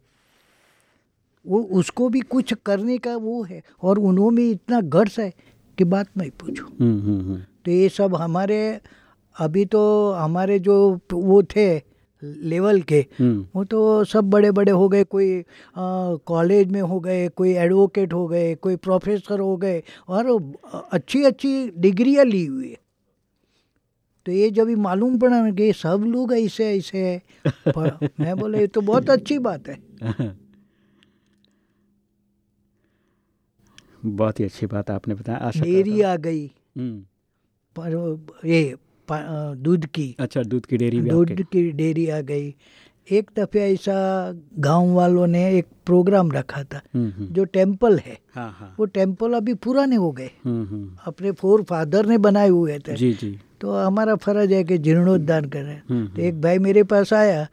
वो उसको भी कुछ करने का वो है और उन्होंने इतना गट्स है कि बात नहीं पूछो। हम्म हम्म हम्म। तो ये सब हमारे अभी तो हमारे जो वो थे लेवल के हम्म। वो तो सब बड़े बड़े हो गए कोई कॉलेज में हो गए कोई एडवोकेट हो गए कोई प्रोफेसर हो गए और अच्छी अच्छी डिग्रियाँ ली हुई है। तो ये जब मालूम पड़ा ना कि सब लोग ऐसे ऐसे है। मैं बोले ये तो बहुत अच्छी बात है। बहुत ही अच्छी बात आपने बताया हूँ- आ गई। हम्म, पर ये दूध की। अच्छा दूध की डेयरी दूध की डेयरी आ गई। एक दफे ऐसा गाँव वालों ने एक प्रोग्राम रखा था हम्म हम्म। जो टेंपल है। हाँ हाँ। वो टेंपल अभी पुराने हो गए। हम्म अपने फोर फादर ने बनाए हुए थे। जी जी। तो हमारा फ़र्ज़ है कि जीर्णोद्धार करें। तो एक भाई मेरे पास आया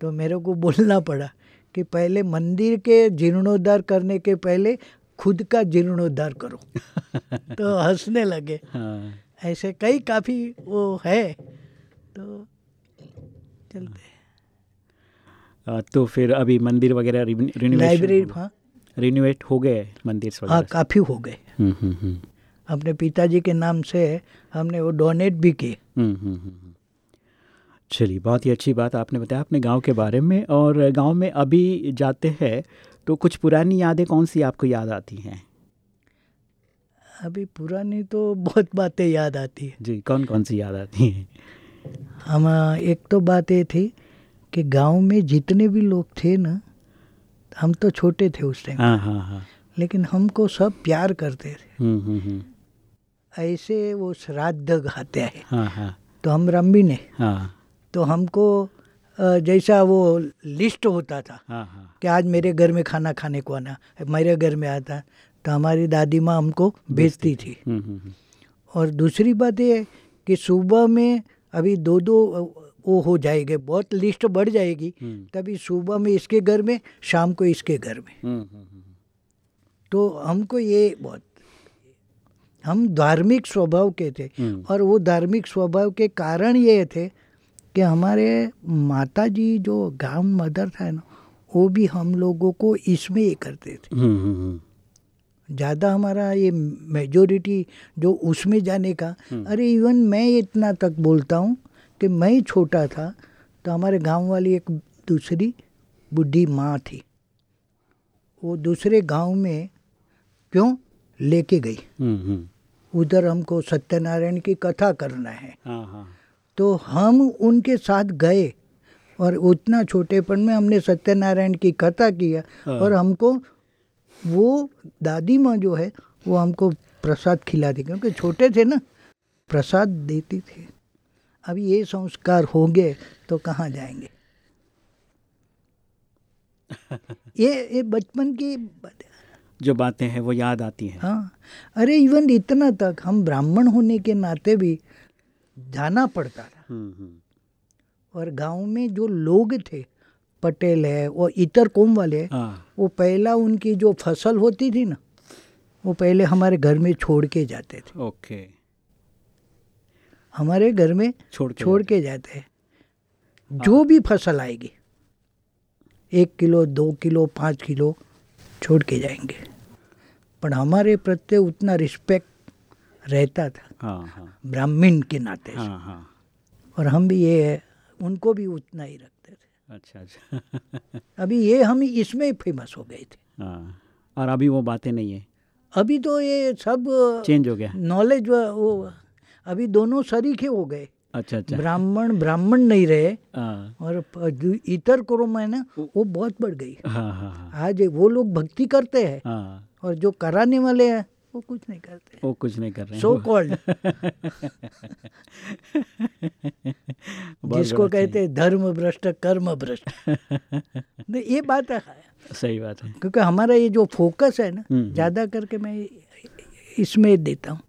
तो मेरे को बोलना पड़ा कि पहले मंदिर के जीर्णोद्धार करने के पहले खुद का जीर्णोद्धार करो। तो हंसने लगे। हाँ। ऐसे कई काफ़ी वो है तो चलते तो फिर अभी मंदिर वगैरह लाइब्रेरी हाँ रिनोवेट हो गए मंदिर हाँ काफ़ी हो गए। हम्म हम्म हम्म। अपने पिताजी के नाम से हमने वो डोनेट भी किए। चलिए बहुत ही अच्छी बात आपने बताया अपने गाँव के बारे में और गाँव में अभी जाते हैं तो कुछ पुरानी यादें कौन सी आपको याद आती हैं? अभी पुरानी तो बहुत बातें याद आती है। जी कौन कौन सी याद आती हैं? हम एक तो बात ये थी कि गाँव में जितने भी लोग थे ना हम तो छोटे थे उस टाइम हाँ हाँ हाँ। लेकिन हमको सब प्यार करते थे। हम्म हम्म हम्म। ऐसे वो श्राद्ध खाते हैं। हाँ हाँ। तो हम रम्बी ने। हाँ। तो हमको जैसा वो लिस्ट होता था हाँ हाँ। कि आज मेरे घर में खाना खाने को आना मेरे घर में आता तो हमारी दादी माँ हमको भेजती थी हम्म हम्म हम्म। और दूसरी बात ये है कि सुबह में अभी दो दो वो हो जाएँगे बहुत लिस्ट बढ़ जाएगी तभी सुबह में इसके घर में शाम को इसके घर में। तो हमको ये बहुत हम धार्मिक स्वभाव के थे। और वो धार्मिक स्वभाव के कारण ये थे कि हमारे माता जी जो गाँव मदर था ना वो भी हम लोगों को इसमें ये करते थे। ज़्यादा हमारा ये मेजोरिटी जो उसमें जाने का हम्म। अरे इवन मैं इतना तक बोलता हूँ कि मैं छोटा था तो हमारे गाँव वाली एक दूसरी बुढ़ी माँ थी। वो दूसरे गाँव में क्यों लेके गई? हम्म, हम्म, उधर हमको सत्यनारायण की कथा करना है। हाँ हाँ। तो हम उनके साथ गए और उतना छोटेपन में हमने सत्यनारायण की कथा किया हाँ। और हमको वो दादी माँ जो है वो हमको प्रसाद खिलाती क्योंकि छोटे थे ना प्रसाद देती थी। अब ये संस्कार होंगे तो कहाँ जाएँगे? ये ये बचपन की जो बातें हैं वो याद आती हैं। हाँ। अरे इवन इतना तक हम ब्राह्मण होने के नाते भी जाना पड़ता था। हम्म, हम्म, और गाँव में जो लोग थे पटेल है और इतर कौम वाले हैं, हाँ। वो पहला उनकी जो फ़सल होती थी ना वो पहले हमारे घर में छोड़ के जाते थे। ओके। हमारे घर में छोड़ के छोड़ के जाते हैं। जो भी फ़सल आएगी एक किलो दो किलो पाँच किलो छोड़ के जाएँगे। पर हमारे प्रत्ये उतना रिस्पेक्ट रहता था हाँ हाँ। ब्राह्मण के नाते हाँ हाँ। और हम भी ये है उनको भी उतना ही रखते अच्छा अच्छा। अभी ये हम इसमें फ़ेमस हो गए थे। हाँ और अभी वो बातें नहीं है। अभी तो ये सब चेंज हो गया। नॉलेज वो अभी दोनों सरीखे हो गए। अच्छा अच्छा। ब्राह्मण ब्राह्मण नहीं रहे। हाँ। और जो इतर क्रोम है ना वो बहुत बढ़ गई। हाँ आज वो लोग भक्ति करते हैं। हाँ। और जो कराने वाले हैं वो कुछ नहीं करते। वो कुछ नहीं कर रहे सो कॉल्ड जिसको कहते हैं धर्म भ्रष्ट कर्म भ्रष्ट। नहीं, ये बात है। सही बात है। क्योंकि हमारा ये जो फोकस है ना हम्म। ज़्यादा करके मैं इसमें देता हूँ।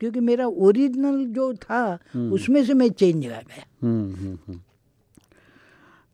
क्योंकि मेरा ओरिजिनल जो था उसमें से मैं चेंज आ गया। हम्म, हम्म, हम्म।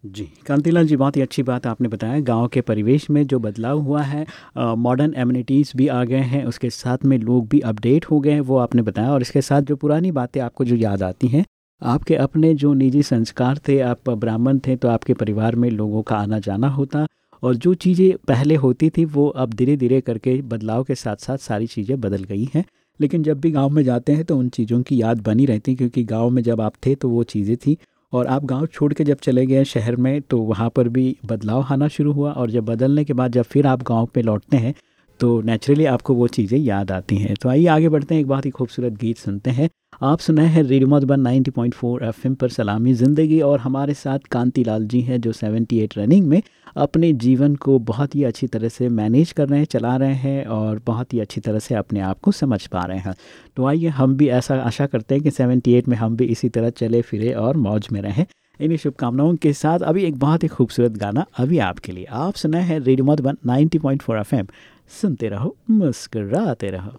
जी कांतिलाल जी बहुत ही अच्छी बात आपने बताया। गाँव के परिवेश में जो बदलाव हुआ है मॉडर्न एम्यूनिटीज़ भी आ गए हैं उसके साथ में लोग भी अपडेट हो गए हैं वो आपने बताया। और इसके साथ जो पुरानी बातें आपको जो याद आती हैं आपके अपने जो निजी संस्कार थे, आप ब्राह्मण थे तो आपके परिवार में लोगों का आना जाना होता और जो चीज़ें पहले होती थी, वो अब धीरे धीरे करके बदलाव के साथ साथ सारी चीज़ें बदल गई हैं। लेकिन जब भी गाँव में जाते हैं तो उन चीज़ों की याद बनी रहती क्योंकि गाँव में जब आप थे तो वो चीज़ें थी और आप गाँव छोड़ के जब चले गए शहर में तो वहाँ पर भी बदलाव आना शुरू हुआ और जब बदलने के बाद जब फिर आप गाँव पे लौटते हैं तो नेचुरली आपको वो चीज़ें याद आती हैं। तो आइए आगे बढ़ते हैं, एक बहुत ही खूबसूरत गीत सुनते हैं। आप सुनाए हैं रेडियो मधुबन 90.4 एफएम पर सलामी ज़िंदगी और हमारे साथ कांति लाल जी हैं जो 78 रनिंग में अपने जीवन को बहुत ही अच्छी तरह से मैनेज कर रहे हैं, चला रहे हैं और बहुत ही अच्छी तरह से अपने आप को समझ पा रहे हैं। तो आइए हम भी ऐसा आशा करते हैं कि 78 में हम भी इसी तरह चले फिरे और मौज में रहें। इन्हीं शुभकामनाओं के साथ अभी एक बहुत ही खूबसूरत गाना अभी आपके लिए। आप सुना है रेडियो मधुबन 90.4 एफएम। सुनते रहो, मुस्कुराते रहो।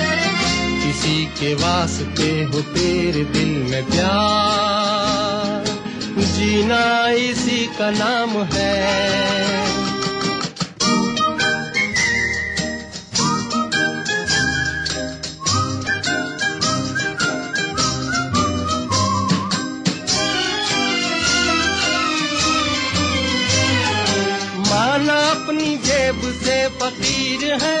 किसी के वास्ते हो तेरे दिल में प्यार। जीना इसी का नाम है। माना अपनी जेब से फकीर है।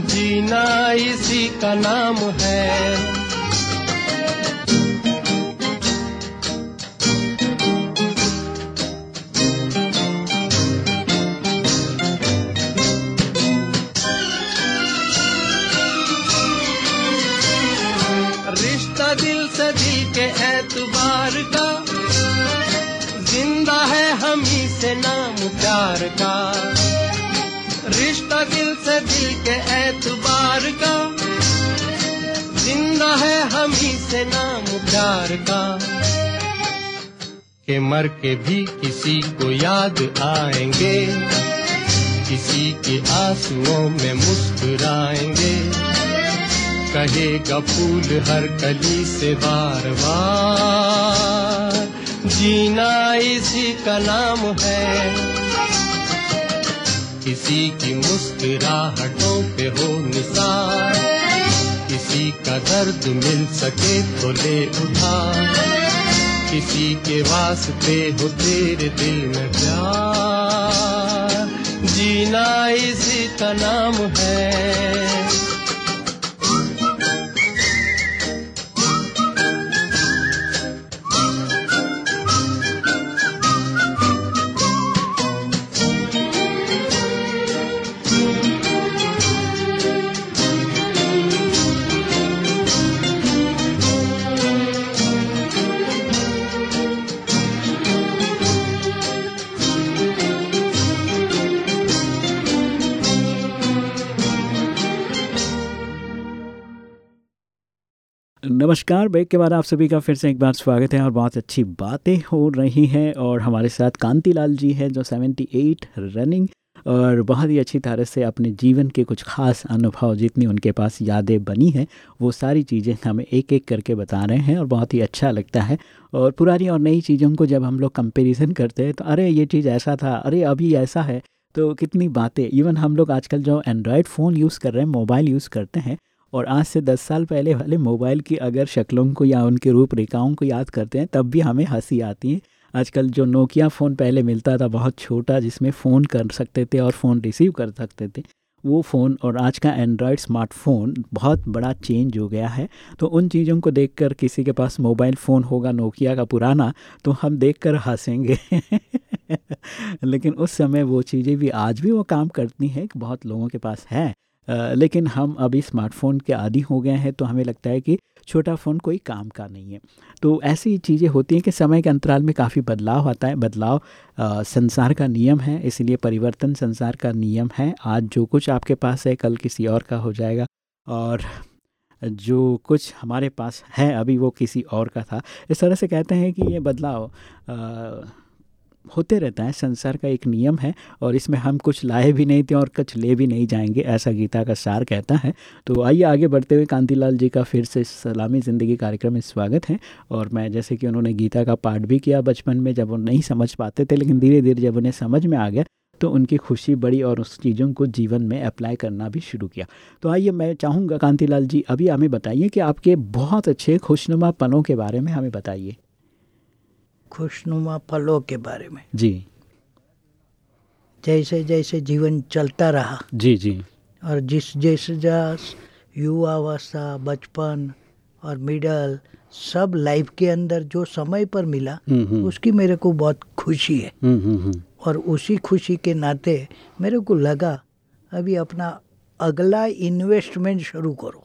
जीना इसी का नाम है। प्यार का, के मर के भी किसी को याद आएँगे। किसी के आंसुओं में मुस्कुराएँगे। कहेगा फूल हर कली से बार बार जीना इसी का नाम है। किसी की मुस्कुराहटों पे हो निसार किसी का दर्द मिल सके तो ले उठा। किसी के वास्ते हो तेरे दिल में प्यार। जीना इसी का नाम है। नमस्कार, ब्रेक के बाद आप सभी का फिर से एक बार स्वागत है और बहुत अच्छी बातें हो रही हैं और हमारे साथ कांतिलाल जी हैं जो 78 रनिंग और बहुत ही अच्छी तरह से अपने जीवन के कुछ खास अनुभव जितनी उनके पास यादें बनी हैं, वो सारी चीज़ें हमें एक एक करके बता रहे हैं और बहुत ही अच्छा लगता है। और पुरानी और नई चीज़ों को जब हम लोग कंपेरिजन करते हैं तो अरे, ये चीज़ ऐसा था, अरे, अभी ऐसा है तो कितनी बातें इवन हम लोग आजकल जो एंड्रॉयड फ़ोन यूज़ कर रहे हैं मोबाइल यूज़ करते हैं और आज से दस साल पहले वाले मोबाइल की अगर शक्लों को या उनके रूपरेखाओं को याद करते हैं, तब भी हमें हँसी आती है। आजकल जो नोकिया फ़ोन पहले मिलता था, बहुत छोटा, जिसमें फ़ोन कर सकते थे और फ़ोन रिसीव कर सकते थे, वो फ़ोन और आज का एंड्रॉयड स्मार्टफ़ोन बहुत बड़ा चेंज हो गया है। तो उन चीज़ों को देखकर किसी के पास मोबाइल फ़ोन होगा, नोकिया का पुराना तो हम देखकर हंसेंगे। लेकिन उस समय वो चीज़ें भी आज भी वो काम करती हैं कि बहुत लोगों के पास है। लेकिन हम अभी स्मार्टफ़ोन के आदि हो गए हैं तो हमें लगता है कि छोटा फ़ोन कोई काम का नहीं है। तो ऐसी चीज़ें होती हैं कि समय के अंतराल में काफ़ी बदलाव आता है बदलाव आ, संसार का नियम है इसलिए परिवर्तन संसार का नियम है। आज जो कुछ आपके पास है कल किसी और का हो जाएगा और जो कुछ हमारे पास है अभी वो किसी और का था। इस तरह से कहते हैं कि ये बदलाव आ, होते रहता है, संसार का एक नियम है और इसमें हम कुछ लाए भी नहीं थे और कुछ ले भी नहीं जाएँगे, ऐसा गीता का सार कहता है। तो आइए आगे बढ़ते हुए कांतिलाल जी का फिर से सलामी ज़िंदगी कार्यक्रम में स्वागत है और मैं जैसे कि उन्होंने गीता का पाठ भी किया बचपन में जब वो नहीं समझ पाते थे, लेकिन धीरे धीरे जब उन्हें समझ में आ गया तो उनकी खुशी बड़ी और उस चीज़ों को जीवन में अप्लाई करना भी शुरू किया। तो आइए मैं चाहूँगा कांतिलाल जी, अभी हमें बताइए कि आपके बहुत अच्छे खुशनुमा पलों के बारे में हमें बताइए। खुशनुमा फलों के बारे में। जी। जैसे जैसे जीवन चलता रहा। जी जी। और जिस जैसे जस युवावस्था बचपन और मिडल सब लाइफ के अंदर जो समय पर मिला हम्म, हम्म। उसकी मेरे को बहुत खुशी है। हम्म और उसी खुशी के नाते मेरे को लगा अभी अपना अगला इन्वेस्टमेंट शुरू करो।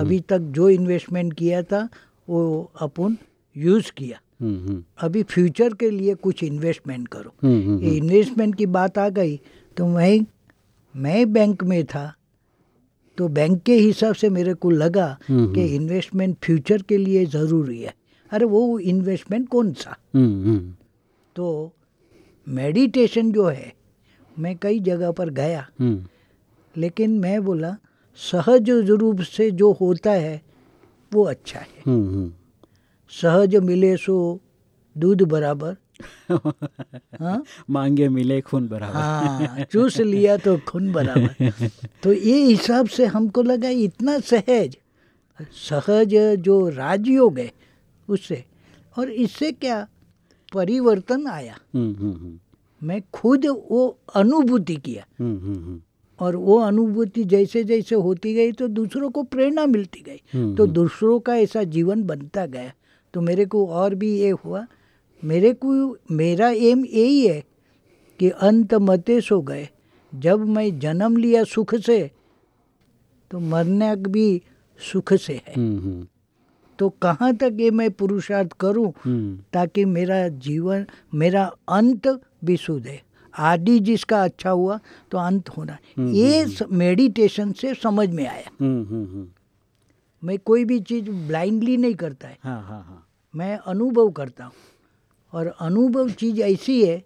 अभी तक जो इन्वेस्टमेंट किया था वो अपन यूज़ किया। अभी फ्यूचर के लिए कुछ इन्वेस्टमेंट करो। ये इन्वेस्टमेंट की बात आ गई तो मैं मैं बैंक में था तो बैंक के हिसाब से मेरे को लगा कि इन्वेस्टमेंट फ्यूचर के लिए ज़रूरी है। अरे वो इन्वेस्टमेंट कौन सा? तो मेडिटेशन जो है मैं कई जगह पर गया। हम्म, लेकिन मैं बोला सहज रूप से जो होता है वो अच्छा है। सहज मिले सो दूध बराबर। हाँ? मांगे मिले खून बराबर। हाँ चूस लिया तो खून बराबर। तो ये हिसाब से हमको लगा इतना सहज सहज जो राजयोग है उससे और इससे क्या परिवर्तन आया? हम्म, हम्म, हम्म, मैं खुद वो अनुभूति किया। और वो अनुभूति जैसे जैसे होती गई तो दूसरों को प्रेरणा मिलती गई। तो दूसरों का ऐसा जीवन बनता गया। तो मेरे को और भी ये हुआ। मेरे को मेरा एम यही है कि अंत मते सो गए। जब मैं जन्म लिया सुख से तो मरने भी सुख से है। हम्म, हम्म, तो कहाँ तक ये मैं पुरुषार्थ करूँ हम्म, ताकि मेरा जीवन मेरा अंत भी सुधे आदि जिसका अच्छा हुआ तो अंत होना। ये मेडिटेशन से समझ में आया। मैं कोई भी चीज़ ब्लाइंडली नहीं करता है। हाँ हाँ हाँ। मैं अनुभव करता हूँ। और अनुभव चीज़ ऐसी है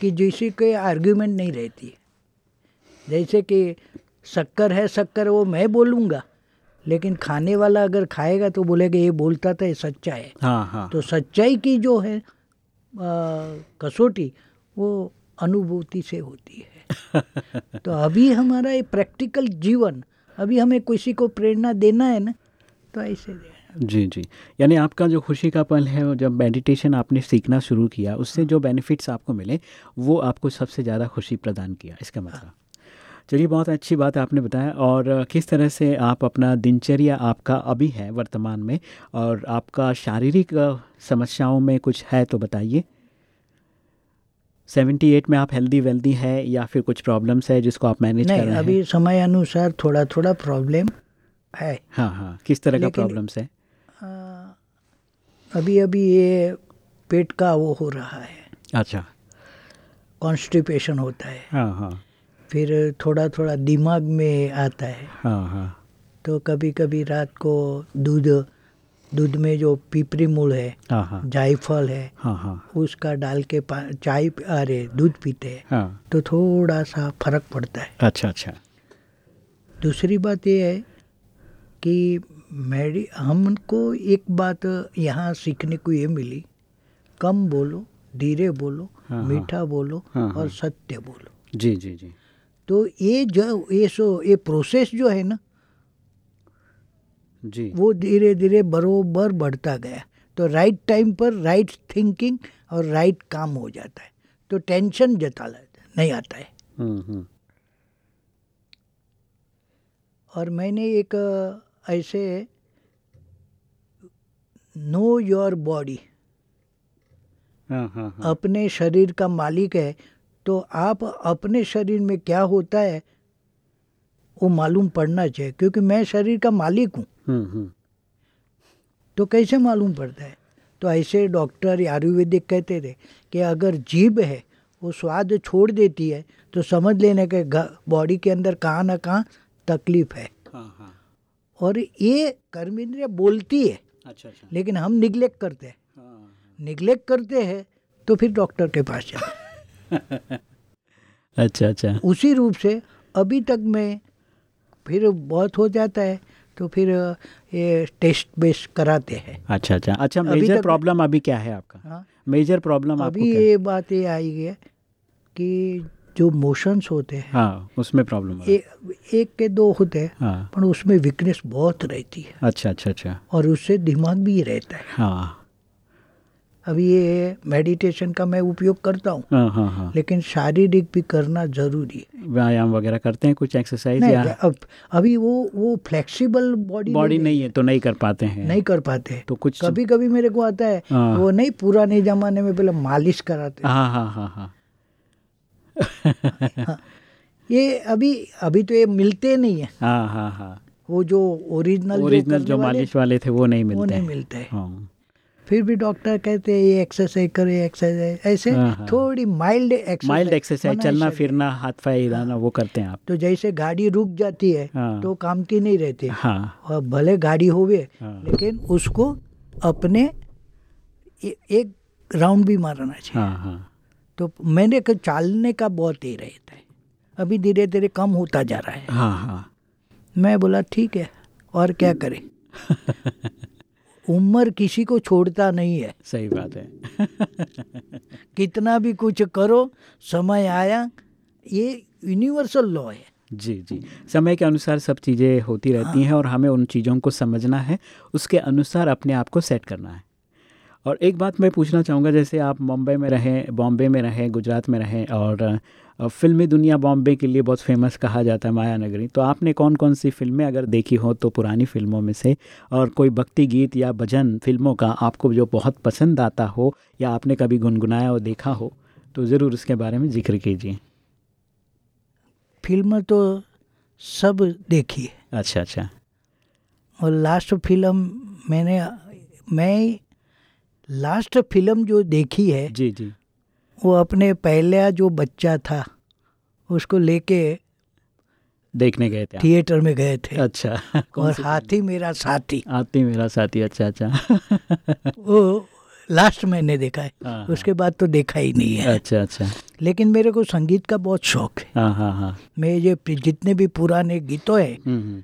कि जैसे कोई आर्ग्यूमेंट नहीं रहती है। जैसे कि शक्कर है शक्कर वो मैं बोलूँगा लेकिन खाने वाला अगर खाएगा तो बोलेगा ये बोलता था ये सच्चा है। हाँ हाँ। तो सच्चाई की जो है आ, कसौटी वो अनुभूति से होती है। तो अभी हमारा ये प्रैक्टिकल जीवन अभी हमें किसी को प्रेरणा देना है ना तो ऐसे दे जी जी। यानी आपका जो खुशी का पल है जब मेडिटेशन आपने सीखना शुरू किया उससे जो बेनिफिट्स आपको मिले वो आपको सबसे ज़्यादा खुशी प्रदान किया इसका मतलब। चलिए बहुत अच्छी बात आपने बताया और किस तरह से आप अपना दिनचर्या आपका अभी है वर्तमान में और आपका शारीरिक समस्याओं में कुछ है तो बताइए। सेवेंटी एट में आप हेल्दी वेल्दी है या फिर कुछ प्रॉब्लम्स है जिसको आप मैनेज कर रहे हैं? अभी समय अनुसार थोड़ा थोड़ा प्रॉब्लम है। हाँ हाँ। किस तरह का प्रॉब्लम्स है? अभी अभी ये पेट का वो हो रहा है। अच्छा। कॉन्स्टिपेशन होता है। हाँ हाँ। फिर थोड़ा थोड़ा दिमाग में आता है। हाँ हाँ। तो कभी कभी रात को दूध दूध में जो पीपरी मूल है हाँ हाँ। जायफल है हाँ हाँ। उसका डाल के चाय अरे दूध पीते हैं हाँ। तो थोड़ा सा फ़र्क पड़ता है। अच्छा अच्छा। दूसरी बात ये है कि मेरी हमको एक बात यहाँ सीखने को ये मिली। कम बोलो धीरे बोलो हाँ, मीठा बोलो हाँ, और हाँ। सत्य बोलो। जी जी जी। तो ये जो ये सो ये प्रोसेस जो है ना जी। वो धीरे धीरे बरोबर बढ़ता गया। तो राइट टाइम पर राइट थिंकिंग और राइट काम हो जाता है। तो टेंशन जता नहीं आता है। हम्म हम्म। और मैंने एक ऐसे नो योर बॉडी हाँ हाँ हाँ। अपने शरीर का मालिक है तो आप अपने शरीर में क्या होता है वो मालूम पड़ना चाहिए क्योंकि मैं शरीर का मालिक हूँ। हम्म हम्म। तो कैसे मालूम पड़ता है? तो ऐसे डॉक्टर आयुर्वेदिक कहते थे कि अगर जीभ है वो स्वाद छोड़ देती है तो समझ लेने के बॉडी के अंदर कहाँ ना कहाँ तकलीफ़ हाँ। और ये कर्मेंद्रिय बोलती है अच्छा अच्छा। लेकिन हम निग्लेक्ट करते हैं। हाँ। निग्लेक्ट करते हैं तो फिर डॉक्टर के पास जाते अच्छा अच्छा। उसी रूप से अभी तक मैं फिर बहुत हो जाता है तो फिर ये टेस्ट बेस्ट कराते हैं। अच्छा अच्छा। अच्छा मेजर प्रॉब्लम अभी क्या है आपका? हाँ। मेजर प्रॉब्लम अभी ये बात ये आई है कि जो मोशंस होते हैं हाँ उसमें प्रॉब्लम है। ए, एक के दो होते हैं हाँ। पर उसमें वीकनेस बहुत रहती है। अच्छा अच्छा अच्छा। और उससे दिमाग भी रहता है। हाँ। अभी ये मेडिटेशन का मैं उपयोग करता हूँ हाँ हाँ हाँ। लेकिन शारीरिक भी करना ज़रूरी है। व्यायाम वगैरह करते हैं कुछ एक्सरसाइज या अब अभी वो वो फ्लेक्सिबल बॉडी बॉडी नहीं है तो नहीं कर पाते हैं। नहीं कर पाते तो कुछ कभी कभी मेरे को आता है हाँ। वो नहीं पुराने जमाने में पहले मालिश कराते हाँ हाँ हाँ हाँ। ये अभी अभी तो ये मिलते नहीं है। हाँ हाँ हाँ। वो जो ओरिजिनल ओरिजिनल जो जो मालिश वाले थे वो नहीं मिलते वो नहीं मिलते। हैं। हाँ फिर भी डॉक्टर कहते हैं ये एक्सरसाइज करो ये एक्सरसाइज ऐसे हाँ, हाँ। थोड़ी माइल्ड एक्सरसाइज माइल्ड एक्सरसाइज चलना फिरना हाथ पाए हिलाना वो करते हैं आप। तो जैसे गाड़ी रुक जाती है हाँ। तो काम की नहीं रहती। हाँ। और भले गाड़ी होवे हाँ। लेकिन उसको अपने ए, एक राउंड भी मारना चाहिए। हाँ हाँ। तो मैंने चालने का बहुत ही रहता है अभी धीरे धीरे कम होता जा रहा है। हाँ हाँ। मैं बोला ठीक है और क्या करें? उम्र किसी को छोड़ता नहीं है। सही बात है। कितना भी कुछ करो समय आया ये यूनिवर्सल लॉ है। जी जी। समय के अनुसार सब चीज़ें होती रहती हाँ। हैं और हमें उन चीज़ों को समझना है उसके अनुसार अपने आप को सेट करना है। और एक बात मैं पूछना चाहूँगा जैसे आप मुंबई में रहें बॉम्बे में रहें गुजरात में रहें और फिल्मी दुनिया बॉम्बे के लिए बहुत फ़ेमस कहा जाता है माया नगरी तो आपने कौन कौन सी फ़िल्में अगर देखी हो तो पुरानी फ़िल्मों में से और कोई भक्ति गीत या भजन फ़िल्मों का आपको जो बहुत पसंद आता हो या आपने कभी गुनगुनाया और देखा हो तो ज़रूर उसके बारे में ज़िक्र कीजिए। फ़िल्म तो सब देखी है। अच्छा अच्छा। और लास्ट फ़िल्म मैंने मैं लास्ट फ़िल्म जो देखी है जी जी। वो अपने पहला जो बच्चा था उसको लेके देखने गए थे थिएटर में गए थे। अच्छा। और हाथी मेरा साथी। हाथी मेरा साथी अच्छा अच्छा। वो लास्ट मैंने देखा है हाँ, उसके बाद तो देखा ही नहीं है। अच्छा अच्छा। लेकिन मेरे को संगीत का बहुत शौक है। हाँ हाँ हाँ। मैं ये जितने भी पुराने गीतों है हम्म, हम्म,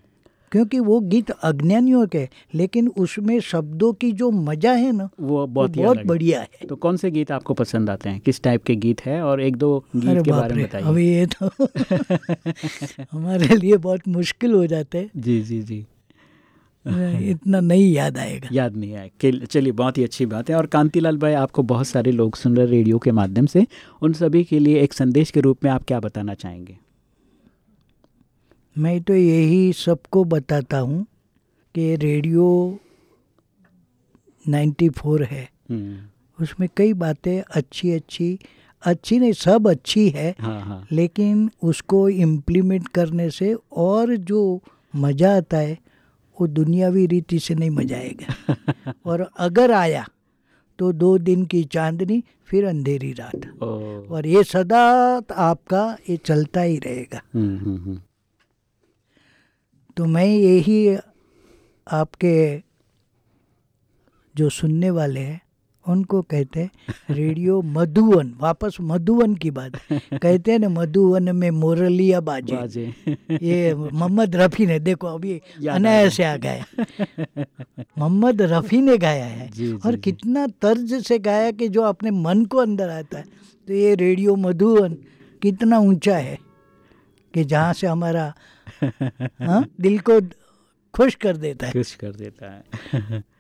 क्योंकि वो गीत अज्ञानियों के लेकिन उसमें शब्दों की जो मज़ा है ना वो वो बहुत ही बहुत बढ़िया है। तो कौन से गीत आपको पसंद आते हैं? किस टाइप के गीत है? और एक दो गीत के बारे में बताइए। अभी ये तो हमारे लिए बहुत मुश्किल हो जाते हैं। जी जी जी। इतना नहीं याद आएगा। याद नहीं कि- चलिए बहुत ही अच्छी बात है। और कांतिलाल भाई आपको बहुत सारे लोग सुन रहे रेडियो के माध्यम से। उन सभी के लिए एक संदेश के रूप में आप क्या बताना चाहेंगे? मैं तो यही सबको बताता हूँ कि रेडियो 94 है। हम्म, उसमें कई बातें अच्छी अच्छी अच्छी नहीं सब अच्छी है हाँ हाँ। लेकिन उसको इम्प्लीमेंट करने से और जो मज़ा आता है वो दुनियावी रीति से नहीं मज़ा आएगा। और अगर आया तो दो दिन की चांदनी फिर अंधेरी रात। और ये सदा आपका ये चलता ही रहेगा। हम्म, हम्म, तो मैं यही आपके जो सुनने वाले हैं उनको कहते हैं रेडियो मधुवन वापस मधुवन की बात। कहते हैं ना मधुवन में मोरलिया बाजे। बाजे। ये मोहम्मद रफ़ी ने देखो अभी याद आ अनायास से आ गया मोहम्मद रफ़ी ने गाया है। जी, और जी। कितना तर्ज से गाया कि जो अपने मन को अंदर आता है। तो ये रेडियो मधुवन कितना ऊँचा है कि जहाँ से हमारा हाँ, दिल को खुश कर देता है। खुश कर देता है।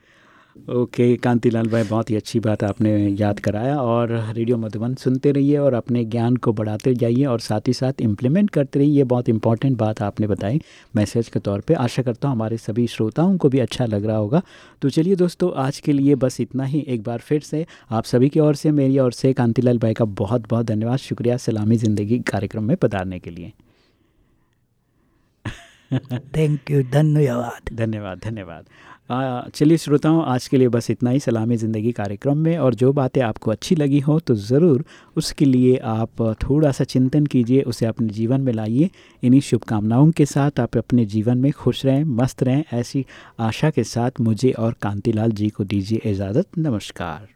ओके कांतिलाल भाई बहुत ही अच्छी बात आपने याद कराया और रेडियो मधुबन सुनते रहिए और अपने ज्ञान को बढ़ाते जाइए और साथ ही साथ इम्प्लीमेंट करते रहिए। ये बहुत इंपॉर्टेंट बात आपने बताई मैसेज के तौर पे। आशा करता हूँ हमारे सभी श्रोताओं को भी अच्छा लग रहा होगा। तो चलिए दोस्तों आज के लिए बस इतना ही। एक बार फिर से आप सभी की ओर से मेरी ओर से कांतिलाल भाई का बहुत बहुत धन्यवाद। शुक्रिया सलामी ज़िंदगी कार्यक्रम में पधारने के लिए। थैंक यू धन्यवाद। धन्यवाद धन्यवाद। चलिए श्रोताओं, आज के लिए बस इतना ही। सलामी ज़िंदगी कार्यक्रम में। और जो बातें आपको अच्छी लगी हो तो ज़रूर उसके लिए आप थोड़ा सा चिंतन कीजिए, उसे अपने जीवन में लाइए। इन्हीं शुभकामनाओं के साथ आप अपने जीवन में खुश रहें, मस्त रहें। ऐसी आशा के साथ मुझे और कांतिलाल जी को दीजिए इजाज़त। नमस्कार।